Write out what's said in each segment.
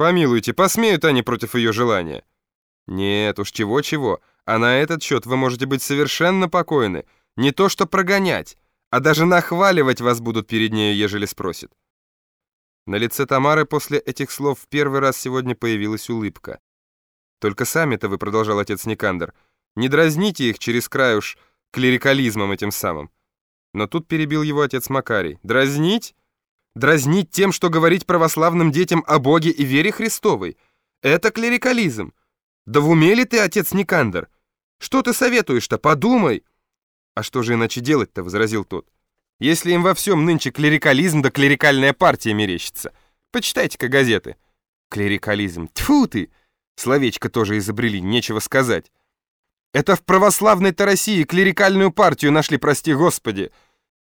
Помилуйте, посмеют они против ее желания? Нет уж, чего-чего, а на этот счет вы можете быть совершенно покойны. Не то что прогонять, а даже нахваливать вас будут перед нею, ежели спросит. На лице Тамары после этих слов в первый раз сегодня появилась улыбка. «Только сами-то вы», — продолжал отец Никандр, — «не дразните их через край уж клерикализмом этим самым». Но тут перебил его отец Макарий. «Дразнить? Дразнить тем, что говорить православным детям о Боге и вере Христовой. Это клерикализм. Да в уме ли ты, отец Никандр? Что ты советуешь-то? Подумай!» «А что же иначе делать-то?» — возразил тот. «Если им во всем нынче клерикализм да клерикальная партия мерещится. Почитайте-ка газеты». «Клерикализм. Тьфу ты!» Словечко тоже изобрели, нечего сказать. Это в православной-то России клерикальную партию нашли, прости господи.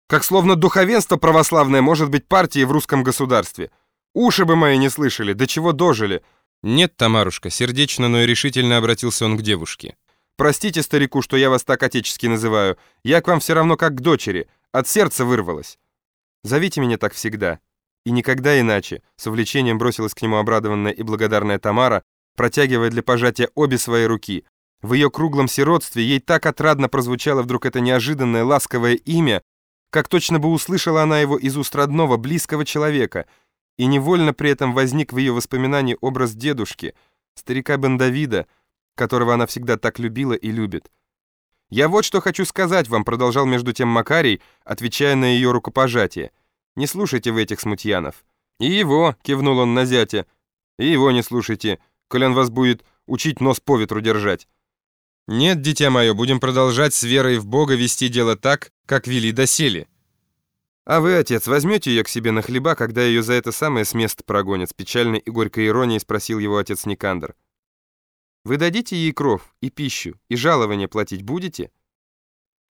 Как словно духовенство православное может быть партией в русском государстве. Уши бы мои не слышали, до чего дожили. Нет, Тамарушка, сердечно, но и решительно обратился он к девушке. Простите старику, что я вас так отечески называю. Я к вам все равно как к дочери. От сердца вырвалась. Зовите меня так всегда. И никогда иначе. С увлечением бросилась к нему обрадованная и благодарная Тамара, протягивая для пожатия обе свои руки. В ее круглом сиротстве ей так отрадно прозвучало вдруг это неожиданное ласковое имя, как точно бы услышала она его из уст родного, близкого человека, и невольно при этом возник в ее воспоминании образ дедушки, старика Бен Давида, которого она всегда так любила и любит. «Я вот что хочу сказать вам», — продолжал между тем Макарий, отвечая на ее рукопожатие. «Не слушайте вы этих смутьянов». «И его», — кивнул он на зятя, — «и его не слушайте, коль он вас будет учить нос по ветру держать». «Нет, дитя мое, будем продолжать с верой в Бога вести дело так, как вели доселе». «А вы, отец, возьмете ее к себе на хлеба, когда ее за это самое с места прогонят?» С печальной и горькой иронией спросил его отец Никандр. «Вы дадите ей кров и пищу, и жалование платить будете?»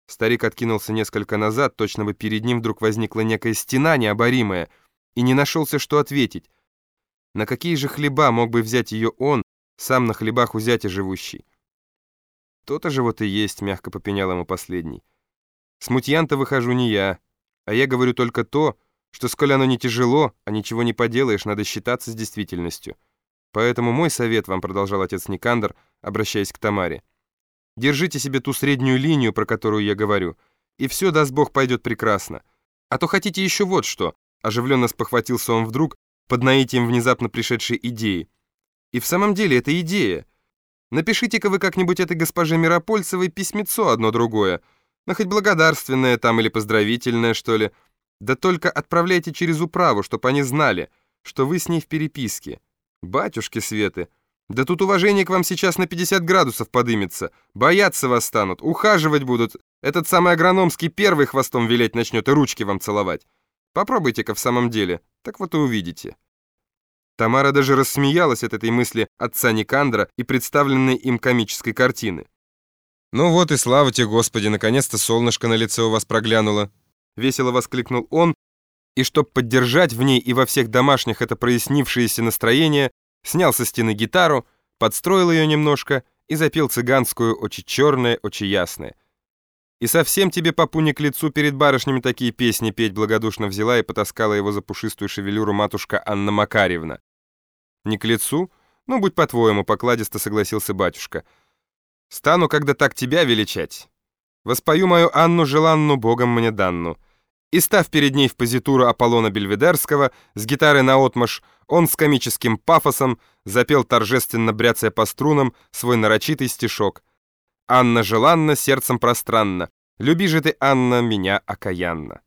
Старик откинулся несколько назад, точно бы перед ним вдруг возникла некая стена необоримая, и не нашелся, что ответить. На какие же хлеба мог бы взять ее он, сам на хлебах у зятя живущий? «То-то же вот и есть», — мягко попенял ему последний. «Смутьян-то выхожу не я, а я говорю только то, что сколь оно не тяжело, а ничего не поделаешь, надо считаться с действительностью. Поэтому мой совет вам, — продолжал отец Никандр, обращаясь к Тамаре, — держите себе ту среднюю линию, про которую я говорю, и все, даст Бог, пойдет прекрасно. А то хотите еще вот что, — оживленно спохватился он вдруг, под наитием внезапно пришедшей идеи. И в самом деле это идея — Напишите-ка вы как-нибудь этой госпоже Миропольцевой письмецо одно другое, ну хоть благодарственное там или поздравительное, что ли. Да только отправляйте через управу, чтобы они знали, что вы с ней в переписке. Батюшки Светы, да тут уважение к вам сейчас на 50 градусов подымется. Бояться вас станут, ухаживать будут. Этот самый агрономский первый хвостом вилять начнет и ручки вам целовать. Попробуйте-ка в самом деле, так вот и увидите. Тамара даже рассмеялась от этой мысли отца Никандра и представленной им комической картины. «Ну вот и слава тебе, Господи, наконец-то солнышко на лице у вас проглянуло!» Весело воскликнул он, и чтоб поддержать в ней и во всех домашних это прояснившееся настроение, снял со стены гитару, подстроил ее немножко и запел цыганскую, очень черное, очень ясное. И совсем тебе, папуня, к лицу перед барышнями такие песни петь благодушно взяла и потаскала его за пушистую шевелюру матушка Анна Макарьевна. Не к лицу? Ну, будь по-твоему, покладисто согласился батюшка. Стану, когда так тебя величать. Воспою мою Анну желанну, Богом мне данну. И став перед ней в позитуру Аполлона Бельведерского, с гитарой наотмашь, он с комическим пафосом запел торжественно бряцая по струнам свой нарочитый стишок. «Анна желанна, сердцем пространно, люби же ты, Анна, меня окаянно».